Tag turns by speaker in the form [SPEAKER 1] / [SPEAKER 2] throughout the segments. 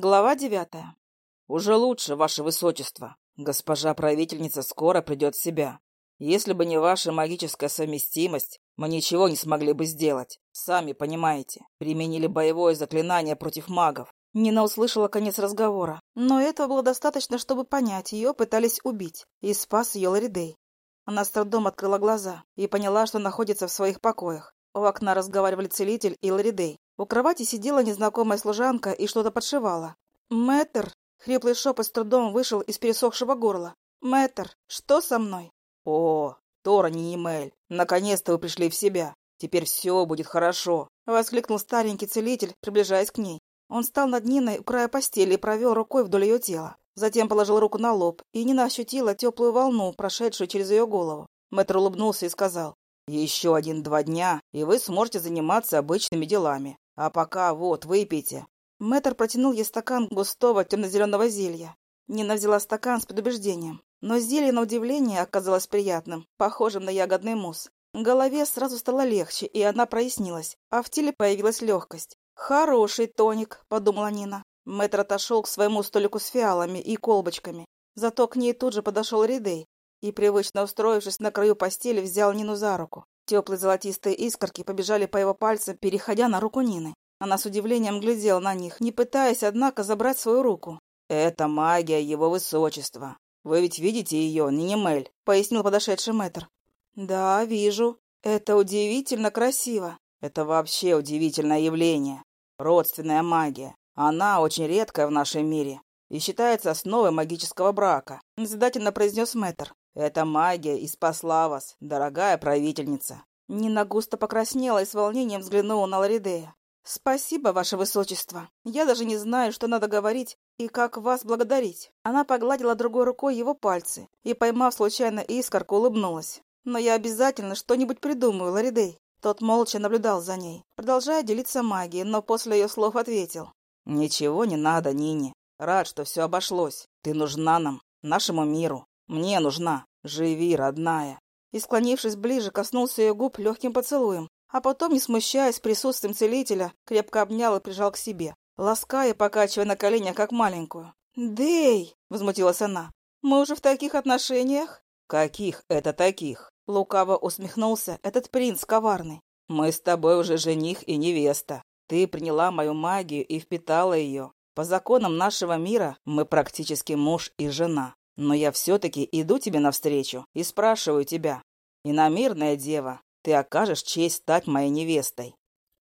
[SPEAKER 1] Глава девятая.
[SPEAKER 2] «Уже лучше, ваше высочество. Госпожа правительница скоро придет в себя. Если бы не ваша магическая совместимость, мы ничего не смогли бы сделать. Сами понимаете, применили боевое заклинание против магов.
[SPEAKER 1] Нина услышала конец разговора, но этого было достаточно, чтобы понять, ее пытались убить, и спас ее Ларидей. Она с трудом открыла глаза и поняла, что находится в своих покоях. У окна разговаривали целитель и Ларидей. У кровати сидела незнакомая служанка и что-то подшивала. «Мэтр!» — хриплый шепот с трудом вышел из пересохшего горла. «Мэтр, что со мной?»
[SPEAKER 2] «О, Тора Ниемель, наконец-то вы пришли в себя. Теперь все будет хорошо!»
[SPEAKER 1] — воскликнул старенький целитель, приближаясь к ней. Он встал над Ниной у края постели и провел рукой вдоль ее тела. Затем положил руку на лоб, и Нина ощутила теплую волну, прошедшую через ее голову. Мэтр улыбнулся и сказал,
[SPEAKER 2] «Еще один-два дня, и вы сможете заниматься обычными делами. А пока вот, выпейте».
[SPEAKER 1] Мэтр протянул ей стакан густого темно-зеленого зелья. Нина взяла стакан с предубеждением. Но зелье, на удивление, оказалось приятным, похожим на ягодный мусс. Голове сразу стало легче, и она прояснилась, а в теле появилась легкость. «Хороший тоник», — подумала Нина. Мэтр отошел к своему столику с фиалами и колбочками. Зато к ней тут же подошел Ридей и, привычно устроившись на краю постели, взял Нину за руку. Теплые золотистые искорки побежали по его пальцам, переходя на руку Нины. Она с удивлением глядела на них, не пытаясь, однако, забрать свою руку.
[SPEAKER 2] «Это магия его высочества. Вы ведь видите ее, Нинимель?»
[SPEAKER 1] — пояснил подошедший мэтр. «Да, вижу. Это удивительно красиво».
[SPEAKER 2] «Это вообще удивительное явление родственная магия. Она очень редкая в нашем мире и считается основой магического брака», — назидательно произнес мэтр. «Эта магия и спасла вас, дорогая правительница».
[SPEAKER 1] Нина густо покраснела и с волнением взглянула на Ларидея. «Спасибо, ваше высочество. Я даже не знаю, что надо говорить и как вас благодарить». Она погладила другой рукой его пальцы и, поймав случайно искорку, улыбнулась. «Но я обязательно что-нибудь придумаю, Ларидей. Тот молча наблюдал за ней, продолжая делиться магией, но после ее слов ответил.
[SPEAKER 2] «Ничего не надо, Нине. Рад, что все обошлось. Ты нужна нам, нашему миру. Мне нужна. Живи, родная».
[SPEAKER 1] И, склонившись ближе, коснулся ее губ легким поцелуем, а потом, не смущаясь присутствием целителя, крепко обнял и прижал к себе, лаская, покачивая на коленях, как маленькую. «Дэй!» — возмутилась она. «Мы уже в таких отношениях?»
[SPEAKER 2] «Каких это таких?»
[SPEAKER 1] Лукаво усмехнулся этот принц коварный.
[SPEAKER 2] «Мы с тобой уже жених и невеста. Ты приняла мою магию и впитала ее. По законам нашего мира мы практически муж и жена. Но я все-таки иду тебе навстречу и спрашиваю тебя. Иномирная дева, ты окажешь честь стать моей невестой».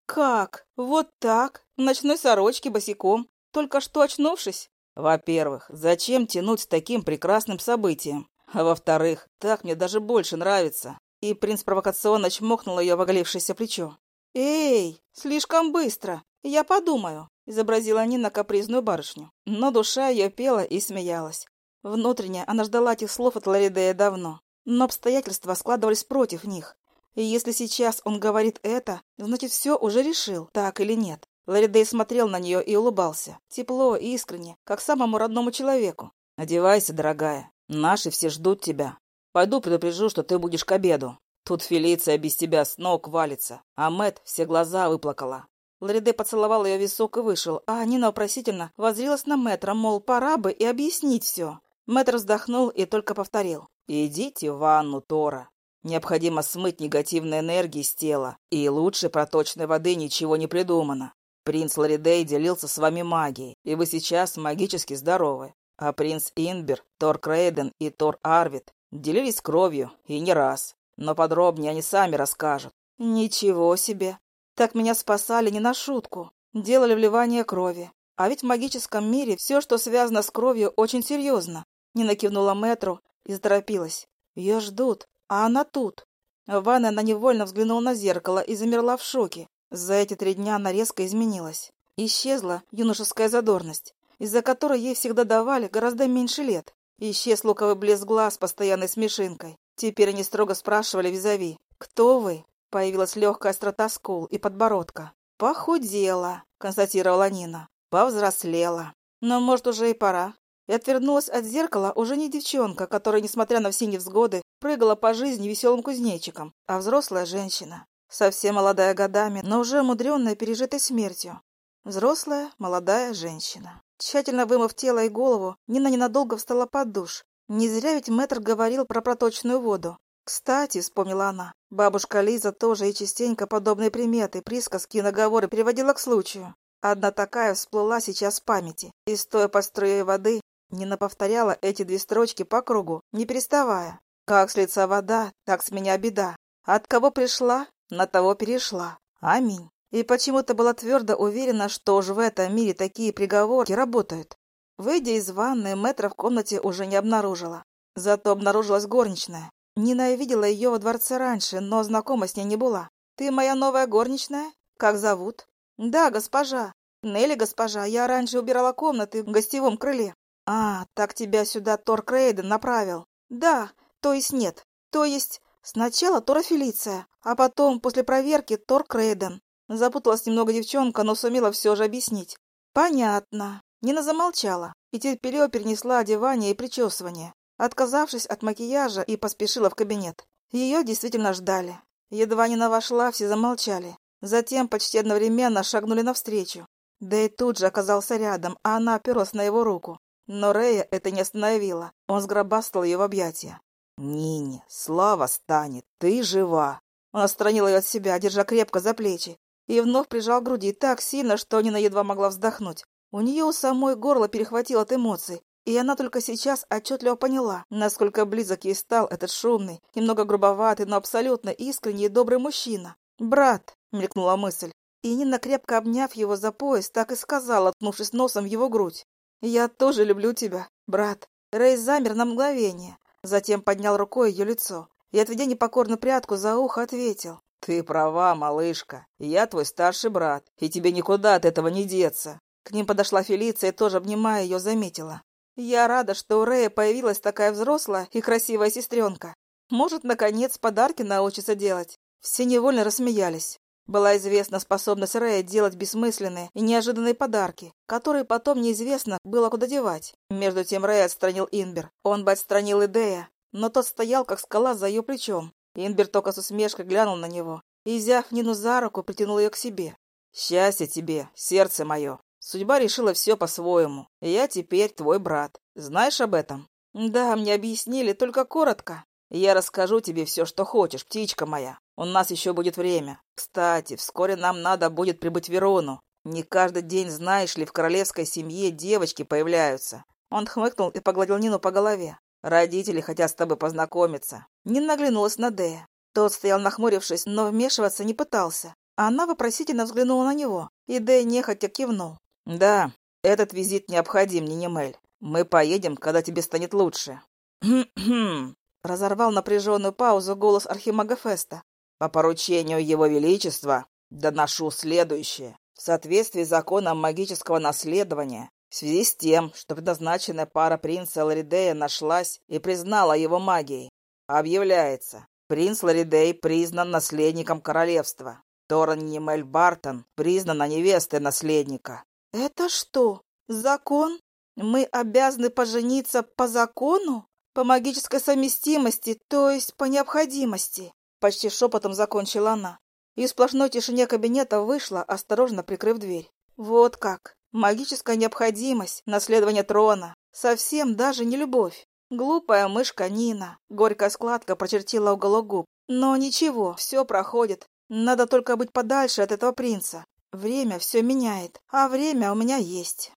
[SPEAKER 1] «Как? Вот так? В ночной сорочке босиком? Только что очнувшись?»
[SPEAKER 2] «Во-первых, зачем тянуть с таким прекрасным событием? А во-вторых, так мне даже больше нравится.
[SPEAKER 1] И принц провокационно чмокнул ее в оголившееся плечо. «Эй, слишком быстро. Я подумаю», — изобразила Нина капризную барышню. Но душа ее пела и смеялась. Внутренне она ждала этих слов от Ларидея давно. Но обстоятельства складывались против них. И если сейчас он говорит это, значит, все уже решил, так или нет. Ларидей смотрел на нее и улыбался. Тепло и искренне, как самому родному человеку.
[SPEAKER 2] «Одевайся, дорогая. Наши все ждут тебя. Пойду предупрежу, что ты будешь к обеду. Тут Фелиция без тебя с ног валится, а Мэт все глаза выплакала.
[SPEAKER 1] Лариде поцеловал ее висок и вышел, а Нина вопросительно возрилась на Мэтра, мол, пора бы и объяснить все. Мэтр вздохнул и только повторил.
[SPEAKER 2] «Идите в ванну, Тора. Необходимо смыть негативные энергии с тела, и лучше проточной воды ничего не придумано. Принц Ларидей делился с вами магией, и вы сейчас магически здоровы. А принц Инбер, Тор Крейден и Тор Арвид делились кровью, и не раз. Но подробнее они сами расскажут.
[SPEAKER 1] Ничего себе! Так меня спасали не на шутку. Делали вливание крови. А ведь в магическом мире все, что связано с кровью, очень серьезно. Нина кивнула мэтру и заторопилась. Ее ждут, а она тут. В ванной она невольно взглянула на зеркало и замерла в шоке. За эти три дня она резко изменилась. Исчезла юношеская задорность из-за которой ей всегда давали гораздо меньше лет. Исчез луковый блеск глаз постоянной смешинкой. Теперь они строго спрашивали визави. «Кто вы?» Появилась легкая острота скул и подбородка. «Похудела», — констатировала Нина. «Повзрослела. Но, может, уже и пора». И отвернулась от зеркала уже не девчонка, которая, несмотря на все невзгоды, прыгала по жизни веселым кузнечиком, а взрослая женщина. Совсем молодая годами, но уже умудренная пережитой смертью. Взрослая молодая женщина. Тщательно вымыв тело и голову, Нина ненадолго встала под душ. Не зря ведь мэтр говорил про проточную воду. Кстати, вспомнила она, бабушка Лиза тоже и частенько подобные приметы, присказки и наговоры переводила к случаю. Одна такая всплыла сейчас в памяти, и, стоя под струей воды, Нина повторяла эти две строчки по кругу, не переставая. «Как с лица вода, так с меня беда. От кого пришла, на того перешла. Аминь». И почему-то была твердо уверена, что уж в этом мире такие приговорки работают. Выйдя из ванны, Мэтра в комнате уже не обнаружила. Зато обнаружилась горничная. Нина видела ее во дворце раньше, но знакома с ней не была. «Ты моя новая горничная? Как зовут?» «Да, госпожа. Нелли, госпожа, я раньше убирала комнаты в гостевом крыле». «А, так тебя сюда Тор Крейден направил?» «Да, то есть нет. То есть сначала Тора Фелиция, а потом, после проверки, Тор Крейден. Запуталась немного девчонка, но сумела все же объяснить. «Понятно». Нина замолчала и терпеливо перенесла одевание и причесывание, отказавшись от макияжа и поспешила в кабинет. Ее действительно ждали. Едва Нина вошла, все замолчали. Затем почти одновременно шагнули навстречу. Да и тут же оказался рядом, а она оперлась на его руку. Но Рея это не остановило. Он сгробастал ее в объятия. «Нине, слава станет, ты жива!» Он отстранил ее от себя, держа крепко за плечи, и вновь прижал к груди так сильно, что Нина едва могла вздохнуть. У нее у самой горло перехватило от эмоций, и она только сейчас отчетливо поняла, насколько близок ей стал этот шумный, немного грубоватый, но абсолютно искренний и добрый мужчина. «Брат!» — мелькнула мысль. И Нина, крепко обняв его за пояс, так и сказала, ткнувшись носом в его грудь. «Я тоже люблю тебя, брат». Рэй замер на мгновение, затем поднял рукой ее лицо и, отведя непокорную прядку за ухо, ответил. «Ты права, малышка. Я твой старший брат, и тебе никуда от этого не деться». К ним подошла Фелиция и тоже, обнимая ее, заметила. «Я рада, что у Рэя появилась такая взрослая и красивая сестренка. Может, наконец, подарки научится делать». Все невольно рассмеялись. Была известна способность Рэя делать бессмысленные и неожиданные подарки, которые потом неизвестно было куда девать. Между тем Рэй отстранил Инбер. Он бы отстранил и Дея, но тот стоял, как скала за ее плечом. Инбер только с усмешкой глянул на него и, взяв Нину за руку, притянул ее к себе. «Счастье тебе, сердце мое! Судьба решила все по-своему, я теперь твой брат. Знаешь об этом?» «Да, мне объяснили, только коротко. Я расскажу тебе все, что хочешь, птичка моя. У нас еще будет время. Кстати, вскоре нам надо будет прибыть в Верону. Не каждый день, знаешь ли, в королевской семье девочки появляются». Он хмыкнул и погладил Нину по голове. Родители хотят с тобой познакомиться. Не наглянулась на Дея. Тот стоял нахмурившись, но вмешиваться не пытался. Она вопросительно взглянула на него, и Дэй нехотя кивнул. «Да, этот визит необходим, Нинемель. Мы поедем, когда тебе станет лучше». Разорвал напряженную паузу голос Архимага Феста. «По поручению Его Величества доношу следующее. В соответствии с законом магического наследования, в связи с тем, что предназначенная пара принца Ларидея нашлась и признала его магией, объявляется, принц Ларидей признан наследником королевства. Торан Немель Бартон признана невестой наследника. «Это что, закон? Мы обязаны пожениться по закону? По магической совместимости, то есть по необходимости?» Почти шепотом закончила она. И в сплошной тишине кабинета вышла, осторожно прикрыв дверь. «Вот как. Магическая необходимость, наследование трона. Совсем даже не любовь. Глупая мышка Нина. Горькая складка прочертила уголок губ. Но ничего, все проходит. Надо только быть подальше от этого принца. Время все меняет, а время у меня есть.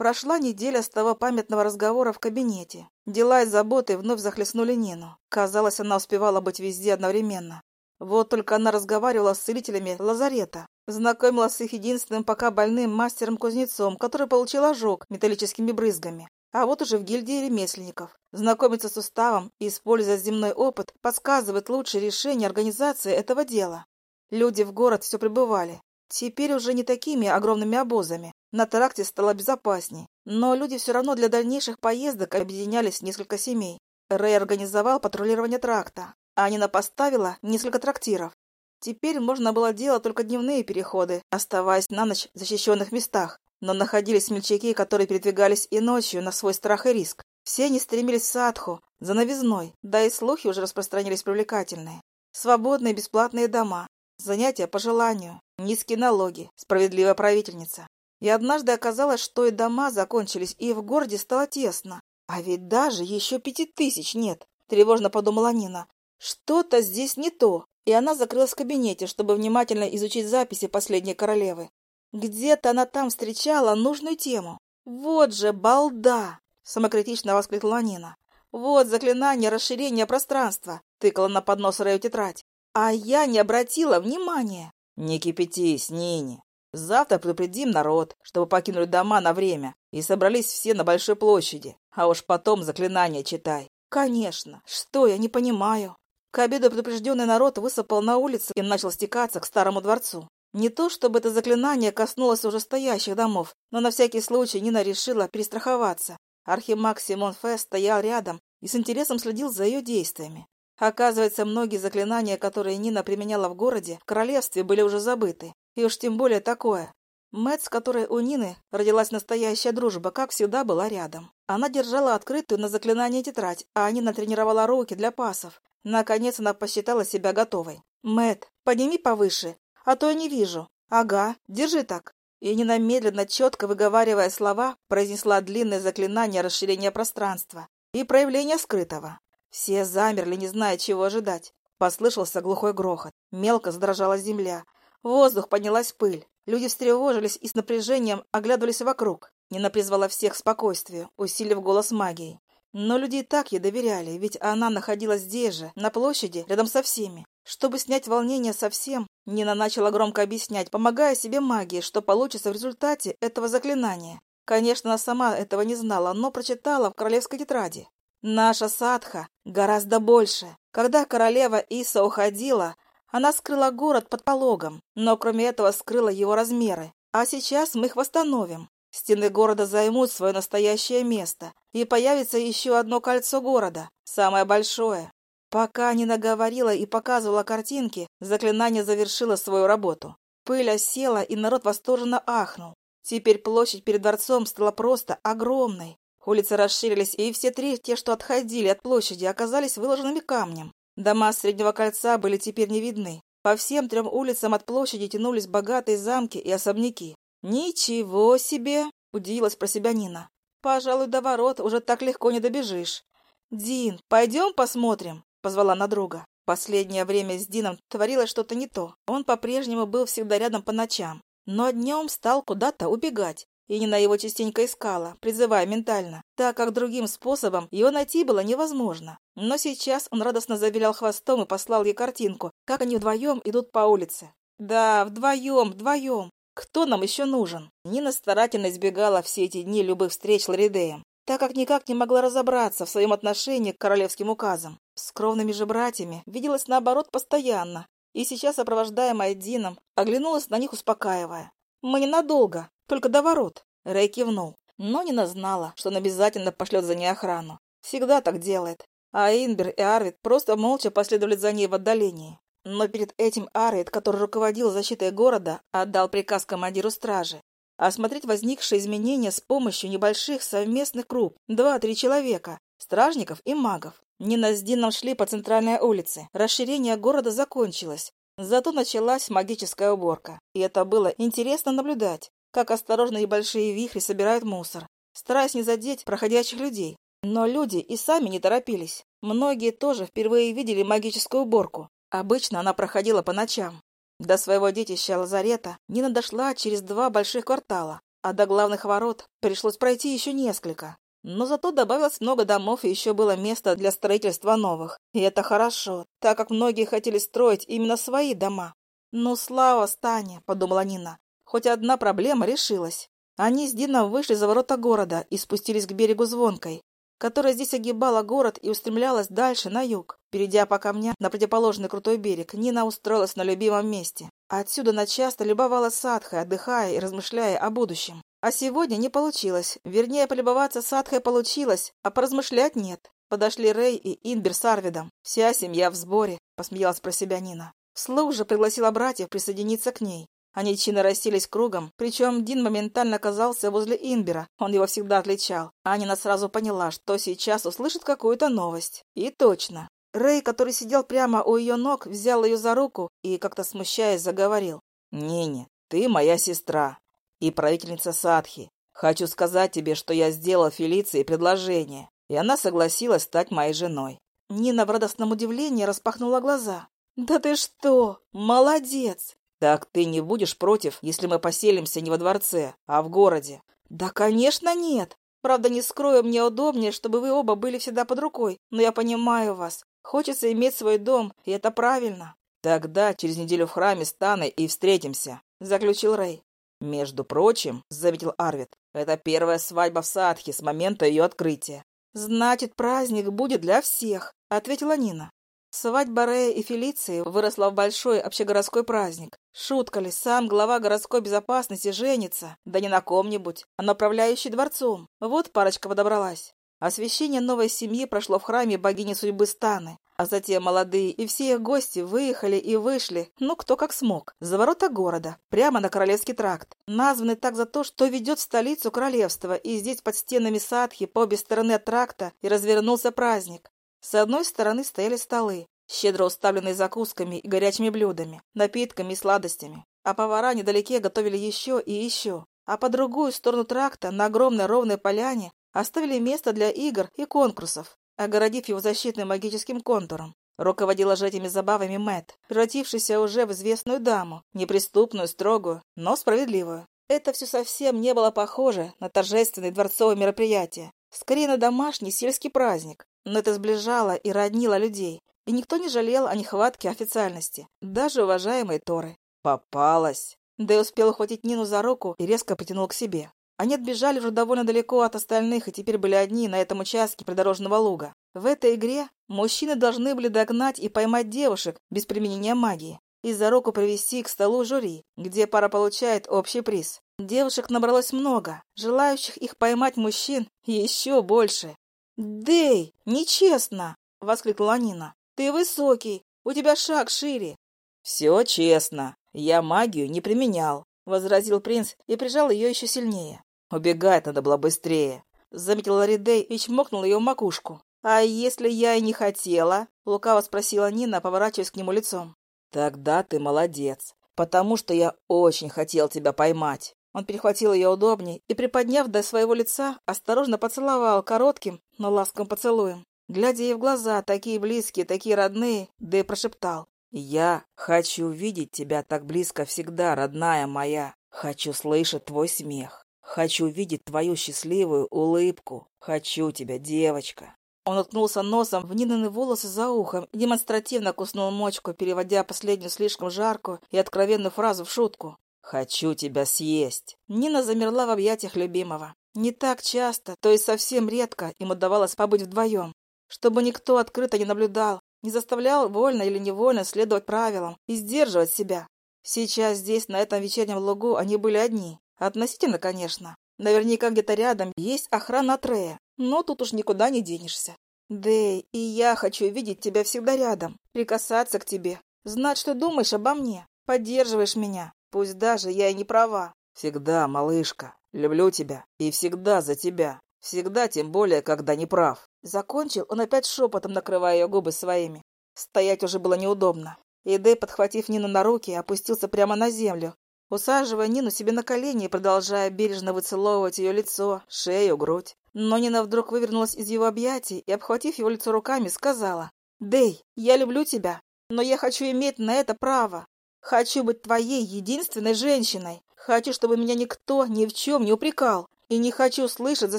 [SPEAKER 1] Прошла неделя с того памятного разговора в кабинете. Дела и заботы вновь захлестнули Нину. Казалось, она успевала быть везде одновременно. Вот только она разговаривала с целителями лазарета, Знакомилась с их единственным пока больным мастером-кузнецом, который получил ожог металлическими брызгами. А вот уже в гильдии ремесленников. Знакомиться с уставом и используя земной опыт подсказывает лучшее решение организации этого дела. Люди в город все прибывали. Теперь уже не такими огромными обозами. На тракте стало безопасней. Но люди все равно для дальнейших поездок объединялись в несколько семей. Рэй организовал патрулирование тракта. а Нина поставила несколько трактиров. Теперь можно было делать только дневные переходы, оставаясь на ночь в защищенных местах. Но находились смельчаки, которые передвигались и ночью на свой страх и риск. Все они стремились в Садху, за новизной, да и слухи уже распространились привлекательные. Свободные бесплатные дома, занятия по желанию, низкие налоги, справедливая правительница. И однажды оказалось, что и дома закончились, и в городе стало тесно. А ведь даже еще пяти тысяч нет, тревожно подумала Нина. Что-то здесь не то. И она закрылась в кабинете, чтобы внимательно изучить записи последней королевы. Где-то она там встречала нужную тему. Вот же балда! Самокритично воскликнула Нина. Вот заклинание расширения пространства, тыкала на поднос Рэю тетрадь. А я не обратила внимания.
[SPEAKER 2] Не кипятись, Нини. Завтра предупредим народ, чтобы покинули дома на время, и собрались все на большой площади. А уж потом заклинание читай.
[SPEAKER 1] Конечно. Что я не понимаю? К обеду предупрежденный народ высыпал на улицы и начал стекаться к старому дворцу. Не то, чтобы это заклинание коснулось уже стоящих домов, но на всякий случай Нина решила перестраховаться. Архимаг Симон Фе стоял рядом и с интересом следил за ее действиями. Оказывается, многие заклинания, которые Нина применяла в городе, в королевстве были уже забыты. И уж тем более такое. Мэтт, с которой у Нины родилась настоящая дружба, как всегда была рядом. Она держала открытую на заклинание тетрадь, а Нина тренировала руки для пасов. Наконец она посчитала себя готовой. Мэтт, подними повыше, а то я не вижу. Ага, держи так. И Нина медленно, четко выговаривая слова, произнесла длинное заклинание расширения пространства и проявления скрытого. Все замерли, не зная, чего ожидать. Послышался глухой грохот. Мелко задрожала земля. В воздух поднялась пыль. Люди встревожились и с напряжением оглядывались вокруг. Нина призвала всех к спокойствию, усилив голос магией. Но люди и так ей доверяли, ведь она находилась здесь же, на площади, рядом со всеми. Чтобы снять волнение совсем, Нина начала громко объяснять, помогая себе магией, что получится в результате этого заклинания. Конечно, она сама этого не знала, но прочитала в королевской тетради. Наша садха гораздо больше. Когда королева Иса уходила, она скрыла город под пологом, но кроме этого скрыла его размеры. А сейчас мы их восстановим. Стены города займут свое настоящее место, и появится еще одно кольцо города, самое большое. Пока не наговорила и показывала картинки, заклинание завершило свою работу. Пыль осела, и народ восторженно ахнул. Теперь площадь перед дворцом стала просто огромной. Улицы расширились, и все три, те, что отходили от площади, оказались выложенными камнем. Дома Среднего кольца были теперь не видны. По всем трем улицам от площади тянулись богатые замки и особняки. «Ничего себе!» — удивилась про себя Нина. «Пожалуй, до ворот уже так легко не добежишь». «Дин, пойдем посмотрим?» — позвала на друга. Последнее время с Дином творилось что-то не то. Он по-прежнему был всегда рядом по ночам, но днем стал куда-то убегать. И Нина его частенько искала, призывая ментально, так как другим способом его найти было невозможно. Но сейчас он радостно завилял хвостом и послал ей картинку, как они вдвоем идут по улице. «Да, вдвоем, вдвоем. Кто нам еще нужен?» Нина старательно избегала все эти дни любых встреч с Лоридеем, так как никак не могла разобраться в своем отношении к королевским указам. С кровными же братьями виделась наоборот постоянно, и сейчас, сопровождаемая Дином, оглянулась на них, успокаивая. «Мы ненадолго. Только до ворот. Рэй кивнул. Но Нина знала, что он обязательно пошлет за ней охрану. Всегда так делает. А Инбер и Арвид просто молча последовали за ней в отдалении. Но перед этим Арвид, который руководил защитой города, отдал приказ командиру стражи осмотреть возникшие изменения с помощью небольших совместных групп, два-три человека, стражников и магов. Нина с Дином шли по центральной улице. Расширение города закончилось. Зато началась магическая уборка. И это было интересно наблюдать как осторожно небольшие вихри собирают мусор, стараясь не задеть проходящих людей. Но люди и сами не торопились. Многие тоже впервые видели магическую уборку. Обычно она проходила по ночам. До своего детища Лазарета Нина дошла через два больших квартала, а до главных ворот пришлось пройти еще несколько. Но зато добавилось много домов, и еще было место для строительства новых. И это хорошо, так как многие хотели строить именно свои дома. «Ну, слава Стане!» — подумала Нина. Хоть одна проблема решилась. Они с Дином вышли за ворота города и спустились к берегу Звонкой, которая здесь огибала город и устремлялась дальше, на юг. Перейдя по камням на противоположный крутой берег, Нина устроилась на любимом месте. Отсюда она часто любовалась садхой, отдыхая и размышляя о будущем. А сегодня не получилось. Вернее, полюбоваться садхой получилось, а поразмышлять нет. Подошли Рэй и Инбер с Арвидом. Вся семья в сборе, посмеялась про себя Нина. Вслух же пригласила братьев присоединиться к ней. Они чинно расселись кругом, причем Дин моментально оказался возле Инбера, он его всегда отличал. Анина сразу поняла, что сейчас услышит какую-то новость. И точно. Рэй, который сидел прямо у ее ног, взял ее за руку и, как-то смущаясь, заговорил.
[SPEAKER 2] «Нине, ты моя сестра. и правительница Садхи. Хочу сказать тебе, что я сделал Фелиции предложение, и она согласилась стать моей женой.
[SPEAKER 1] Нина в радостном удивлении распахнула глаза. «Да ты что? Молодец!»
[SPEAKER 2] «Так ты не будешь против, если мы поселимся не во дворце, а в городе?»
[SPEAKER 1] «Да, конечно, нет. Правда, не скрою, мне удобнее, чтобы вы оба были всегда под рукой. Но я понимаю вас. Хочется иметь свой дом, и это правильно».
[SPEAKER 2] «Тогда через неделю в храме Станы и встретимся», — заключил Рэй. «Между прочим», — заметил Арвид, — «это первая свадьба в Садхе с момента ее открытия».
[SPEAKER 1] «Значит, праздник будет для всех», — ответила Нина. Свадьба Рея и Фелиции выросла в большой общегородской праздник. Шутка ли, сам глава городской безопасности женится, да не на ком-нибудь, а на управляющий дворцом. Вот парочка подобралась. Освящение новой семьи прошло в храме богини судьбы Станы, а затем молодые и все их гости выехали и вышли, ну, кто как смог, за ворота города, прямо на Королевский тракт, названный так за то, что ведет в столицу королевства, и здесь под стенами садхи по обе стороны от тракта и развернулся праздник. С одной стороны стояли столы, щедро уставленные закусками и горячими блюдами, напитками и сладостями, а повара недалеке готовили еще и еще. А по другую сторону тракта, на огромной ровной поляне, оставили место для игр и конкурсов, огородив его защитным магическим контуром. Руководила же этими забавами Мэт, превратившийся уже в известную даму, неприступную, строгую, но справедливую. Это все совсем не было похоже на торжественное дворцовое мероприятие, скорее на домашний сельский праздник, но это сближало и роднило людей, и никто не жалел о нехватке официальности, даже уважаемые Торы.
[SPEAKER 2] «Попалась!»
[SPEAKER 1] Дэй успел ухватить Нину за руку и резко потянул к себе. Они отбежали уже довольно далеко от остальных и теперь были одни на этом участке придорожного луга. В этой игре мужчины должны были догнать и поймать девушек без применения магии и за руку привести к столу жюри, где пара получает общий приз. Девушек набралось много, желающих их поймать мужчин еще больше. «Дэй, нечестно!» — воскликнула Нина. «Ты высокий, у тебя шаг шире».
[SPEAKER 2] «Все честно, я магию не применял», — возразил принц и прижал ее еще сильнее. «Убегать надо было быстрее», — заметил Ларидей и чмокнул ее в макушку.
[SPEAKER 1] «А если я и не хотела?» — лукаво спросила Нина, поворачиваясь к нему лицом.
[SPEAKER 2] «Тогда ты молодец, потому что я очень хотел тебя поймать».
[SPEAKER 1] Он перехватил ее удобней и, приподняв до своего лица, осторожно поцеловал коротким, но ласковым поцелуем. Глядя ей в глаза, такие близкие, такие родные, Дэй прошептал.
[SPEAKER 2] «Я хочу видеть тебя так близко всегда, родная моя. Хочу слышать твой смех. Хочу видеть твою счастливую улыбку. Хочу тебя, девочка».
[SPEAKER 1] Он уткнулся носом в Нинины волосы за ухом и демонстративно куснул мочку, переводя последнюю слишком жаркую и откровенную фразу в шутку.
[SPEAKER 2] «Хочу тебя съесть!»
[SPEAKER 1] Нина замерла в объятиях любимого. Не так часто, то есть совсем редко, им удавалось побыть вдвоем. Чтобы никто открыто не наблюдал, не заставлял вольно или невольно следовать правилам и сдерживать себя. Сейчас здесь, на этом вечернем лугу, они были одни. Относительно, конечно. Наверняка где-то рядом есть охрана Трея, но тут уж никуда не денешься. Дэй, и я хочу видеть тебя всегда рядом, прикасаться к тебе, знать, что думаешь обо мне, поддерживаешь меня. Пусть даже я и не права.
[SPEAKER 2] Всегда, малышка, люблю тебя и всегда за тебя. Всегда, тем более, когда не прав.
[SPEAKER 1] Закончил он опять шепотом, накрывая ее губы своими. Стоять уже было неудобно. И Дэй, подхватив Нину на руки, опустился прямо на землю, усаживая Нину себе на колени и продолжая бережно выцеловывать ее лицо, шею, грудь. Но Нина вдруг вывернулась из его объятий и, обхватив его лицо руками, сказала, «Дэй, я люблю тебя, но я хочу иметь на это право. Хочу быть твоей единственной женщиной. Хочу, чтобы меня никто ни в чем не упрекал. И не хочу слышать за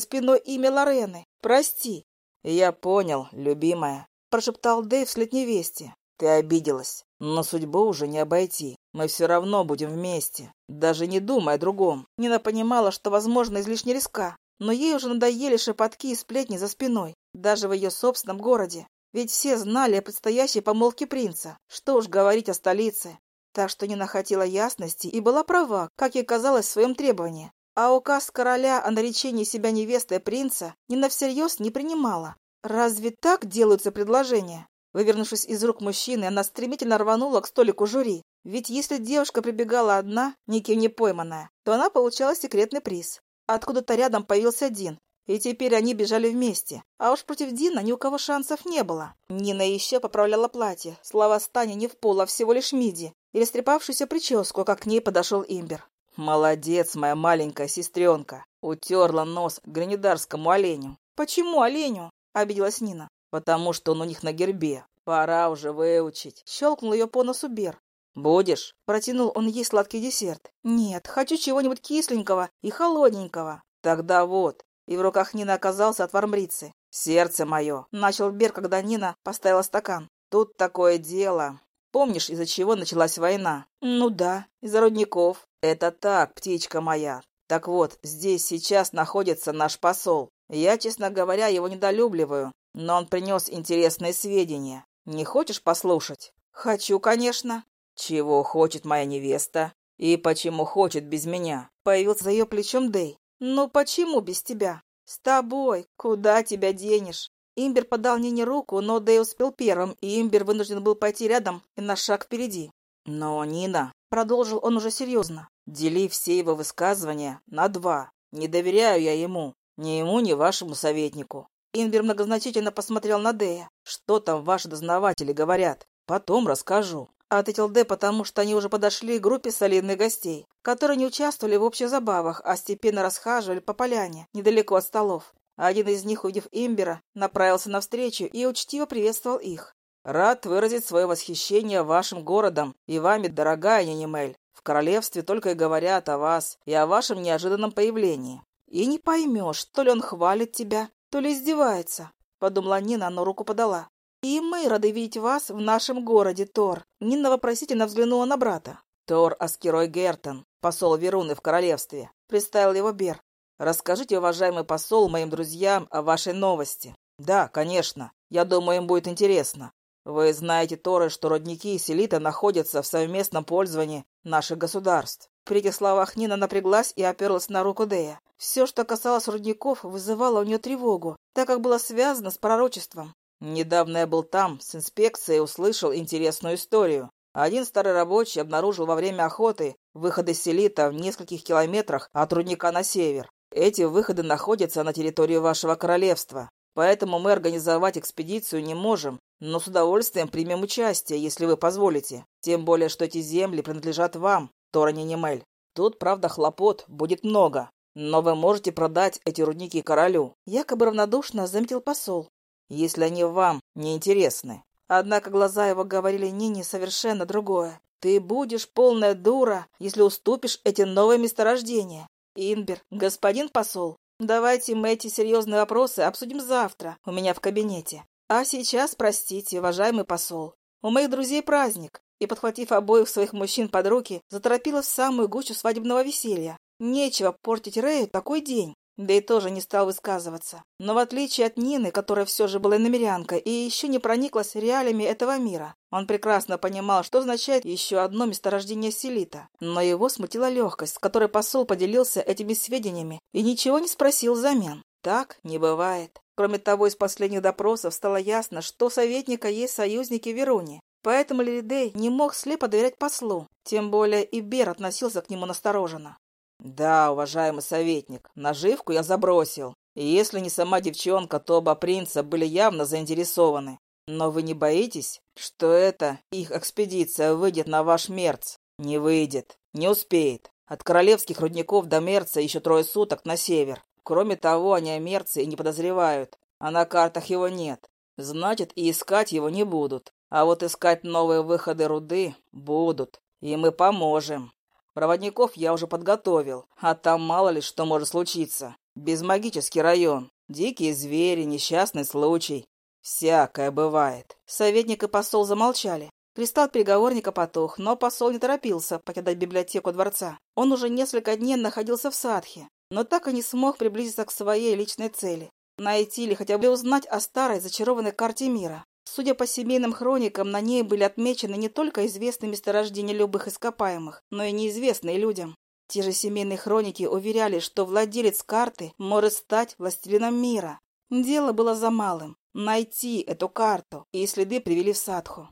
[SPEAKER 1] спиной имя Лорены. Прости.
[SPEAKER 2] Я понял, любимая,
[SPEAKER 1] прошептал Дэйв вслед невесте.
[SPEAKER 2] Ты обиделась, но судьбу уже не обойти. Мы все равно будем вместе, даже не думая о другом.
[SPEAKER 1] Нина понимала, что, возможно, излишне риска, но ей уже надоели шепотки и сплетни за спиной, даже в ее собственном городе. Ведь все знали о предстоящей помолвке принца. Что уж говорить о столице. Так что Нина хотела ясности и была права, как ей казалось в своем требовании. А указ короля о наречении себя невестой принца Нина всерьез не принимала. Разве так делаются предложения? Вывернувшись из рук мужчины, она стремительно рванула к столику жюри. Ведь если девушка прибегала одна, никем не пойманная, то она получала секретный приз. Откуда-то рядом появился Дин, и теперь они бежали вместе. А уж против Дина ни у кого шансов не было. Нина еще поправляла платье, слова Стани не в пол, а всего лишь миди, и растрепавшуюся прическу, как к ней подошел Имбер.
[SPEAKER 2] Молодец, моя маленькая сестренка. Утерла нос гранидарскому оленю.
[SPEAKER 1] Почему оленю? Обиделась Нина.
[SPEAKER 2] Потому что он у них на гербе. Пора уже выучить.
[SPEAKER 1] Щелкнул ее по носу Бер.
[SPEAKER 2] «Будешь?»
[SPEAKER 1] — протянул он ей сладкий десерт. «Нет, хочу чего-нибудь кисленького и холодненького».
[SPEAKER 2] «Тогда вот».
[SPEAKER 1] И в руках Нины оказался отвар мрицы.
[SPEAKER 2] «Сердце мое!»
[SPEAKER 1] — начал Бер, когда Нина поставила стакан.
[SPEAKER 2] «Тут такое дело. Помнишь, из-за чего началась война?»
[SPEAKER 1] «Ну да, из-за родников».
[SPEAKER 2] «Это так, птичка моя. Так вот, здесь сейчас находится наш посол. Я, честно говоря, его недолюбливаю, но он принес интересные сведения. Не хочешь послушать?»
[SPEAKER 1] «Хочу, конечно».
[SPEAKER 2] «Чего хочет моя невеста? И почему хочет без меня?»
[SPEAKER 1] Появился за ее плечом Дэй. «Ну почему без тебя? С тобой. Куда тебя денешь?» Имбер подал Нине руку, но Дэй успел первым, и Имбер вынужден был пойти рядом и на шаг впереди.
[SPEAKER 2] «Но, Нина...»
[SPEAKER 1] — продолжил он уже серьезно.
[SPEAKER 2] «Дели все его высказывания на два. Не доверяю я ему. Ни ему, ни вашему советнику».
[SPEAKER 1] Имбер многозначительно посмотрел на Дэя.
[SPEAKER 2] «Что там ваши дознаватели говорят? Потом расскажу».
[SPEAKER 1] — ответил Дэ, потому что они уже подошли к группе солидных гостей, которые не участвовали в общих забавах, а степенно расхаживали по поляне, недалеко от столов. Один из них, увидев Имбера, направился навстречу и учтиво приветствовал их.
[SPEAKER 2] «Рад выразить свое восхищение вашим городом и вами, дорогая Нинемель. В королевстве только и говорят о вас и о вашем неожиданном появлении».
[SPEAKER 1] «И не поймешь, то ли он хвалит тебя, то ли издевается», — подумала Нина, но руку подала. «И мы рады видеть вас в нашем городе, Тор». Нина вопросительно взглянула на брата.
[SPEAKER 2] «Тор Аскерой Гертон, посол Веруны в королевстве», — представил его Бер. «Расскажите, уважаемый посол, моим друзьям о вашей новости». «Да, конечно. Я думаю, им будет интересно. Вы знаете, Торы, что родники и селита находятся в совместном пользовании наших государств».
[SPEAKER 1] При этих словах Нина напряглась и оперлась на руку Дея. Все, что касалось рудников, вызывало у нее тревогу, так как было связано с пророчеством.
[SPEAKER 2] Недавно я был там, с инспекцией услышал интересную историю. Один старый рабочий обнаружил во время охоты выходы селита в нескольких километрах от рудника на север. Эти выходы находятся на территории вашего королевства. Поэтому мы организовать экспедицию не можем, но с удовольствием примем участие, если вы позволите. Тем более, что эти земли принадлежат вам, Торани Немель. Тут, правда, хлопот будет много, но вы можете продать эти рудники королю.
[SPEAKER 1] Якобы равнодушно заметил посол
[SPEAKER 2] если они вам не интересны.
[SPEAKER 1] Однако глаза его говорили Нине совершенно другое. Ты будешь полная дура, если уступишь эти новые месторождения. Инбер, господин посол, давайте мы эти серьезные вопросы обсудим завтра у меня в кабинете. А сейчас, простите, уважаемый посол, у моих друзей праздник, и, подхватив обоих своих мужчин под руки, заторопилась в самую гущу свадебного веселья. Нечего портить Рэю такой день. Да и тоже не стал высказываться. Но в отличие от Нины, которая все же была намерянка и еще не прониклась реалиями этого мира, он прекрасно понимал, что означает еще одно месторождение селита. Но его смутила легкость, с которой посол поделился этими сведениями и ничего не спросил взамен. Так не бывает. Кроме того, из последних допросов стало ясно, что советника есть союзники Веруни. Поэтому Лилидей не мог слепо доверять послу, тем более и Бер относился к нему настороженно.
[SPEAKER 2] «Да, уважаемый советник, наживку я забросил. И если не сама девчонка, то оба принца были явно заинтересованы. Но вы не боитесь, что эта их экспедиция выйдет на ваш мерц? Не выйдет. Не успеет. От королевских рудников до мерца еще трое суток на север. Кроме того, они о мерце и не подозревают. А на картах его нет. Значит, и искать его не будут. А вот искать новые выходы руды будут. И мы поможем. Проводников я уже подготовил, а там мало ли что может случиться. Безмагический район, дикие звери, несчастный случай. Всякое бывает.
[SPEAKER 1] Советник и посол замолчали. Кристалл переговорника потух, но посол не торопился покидать библиотеку дворца. Он уже несколько дней находился в Садхе, но так и не смог приблизиться к своей личной цели. Найти или хотя бы узнать о старой зачарованной карте мира. Судя по семейным хроникам, на ней были отмечены не только известные месторождения любых ископаемых, но и неизвестные людям. Те же семейные хроники уверяли, что владелец карты может стать властелином мира. Дело было за малым – найти эту карту, и следы привели в Садху.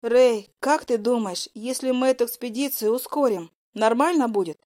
[SPEAKER 1] «Рэй, как ты думаешь, если мы эту экспедицию ускорим, нормально будет?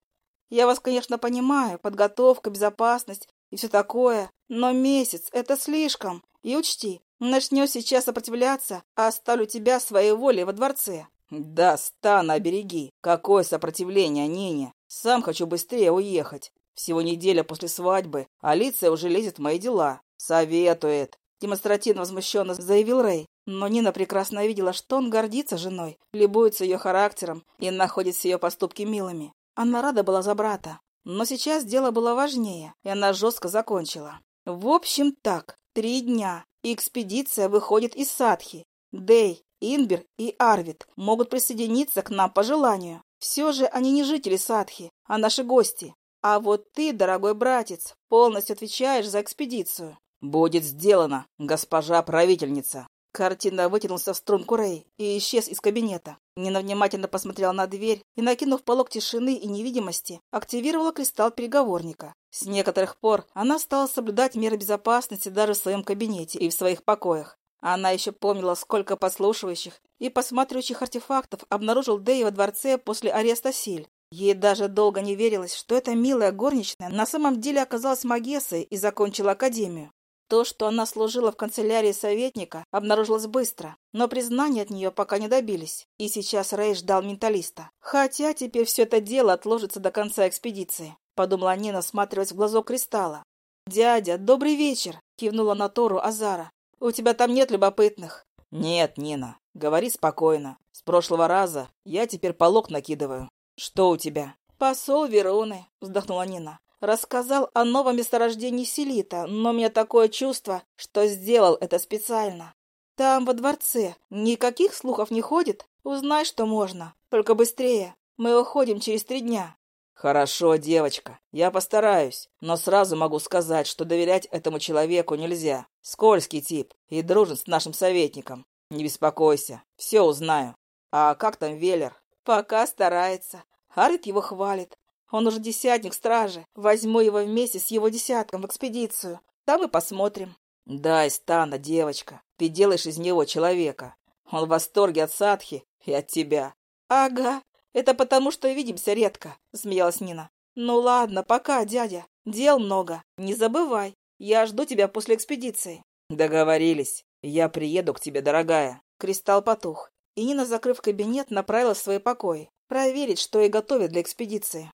[SPEAKER 1] Я вас, конечно, понимаю, подготовка, безопасность и все такое, но месяц – это слишком. И учти, Начнешь сейчас сопротивляться, а оставлю тебя своей волей во дворце.
[SPEAKER 2] Да, стана береги. Какое сопротивление, Нине? Сам хочу быстрее уехать. Всего неделя после свадьбы, Алиция уже лезет в мои дела. Советует. Демонстративно возмущенно заявил Рэй. Но Нина прекрасно видела, что он гордится женой, любуется ее характером и находит все ее поступки милыми. Она рада была за брата. Но сейчас дело было важнее, и она жестко закончила. В общем так, три дня, и экспедиция выходит из Садхи. Дэй, Инбер и Арвид могут присоединиться к нам по желанию. Все же они не жители Садхи, а наши гости. А вот ты, дорогой братец, полностью отвечаешь за экспедицию. Будет сделано, госпожа правительница. Картина вытянулся в струнку Рэй и исчез из кабинета. Нина внимательно посмотрела на дверь и, накинув полог тишины и невидимости, активировала кристалл переговорника. С некоторых пор она стала соблюдать меры безопасности даже в своем кабинете и в своих покоях. Она еще помнила, сколько подслушивающих и посматривающих артефактов обнаружил Дэй во дворце после ареста Силь. Ей даже долго не верилось, что эта милая горничная на самом деле оказалась магессой и закончила академию. То, что она служила в канцелярии советника, обнаружилось быстро, но признания от нее пока не добились. И сейчас Рэй ждал менталиста. Хотя теперь все это дело отложится до конца экспедиции, подумала Нина, всматриваясь в глазок кристалла. «Дядя, добрый вечер!» — кивнула на Тору Азара. «У тебя там нет любопытных?» «Нет, Нина, говори спокойно. С прошлого раза я теперь полог накидываю. «Что у тебя?» «Посол Вероны», — вздохнула Нина. «Рассказал о новом месторождении селита, но у меня такое чувство, что сделал это специально. Там, во дворце, никаких слухов не ходит? Узнай, что можно. Только быстрее. Мы уходим через три дня». «Хорошо, девочка, я постараюсь, но сразу могу сказать, что доверять этому человеку нельзя. Скользкий тип и дружен с нашим советником. Не беспокойся, все узнаю. А как там Веллер? Пока старается. Харит его хвалит. Он уже десятник стражи. Возьму его вместе с его десятком в экспедицию. Там и посмотрим. Дай Стана, девочка. Ты делаешь из него человека. Он в восторге от Садхи и от тебя. Ага. Это потому, что видимся редко, смеялась Нина. Ну ладно, пока, дядя. Дел много. Не забывай. Я жду тебя после экспедиции. Договорились. Я приеду к тебе, дорогая. Кристалл потух и Нина, закрыв кабинет, направилась в свои покои, проверить, что и готовят для экспедиции.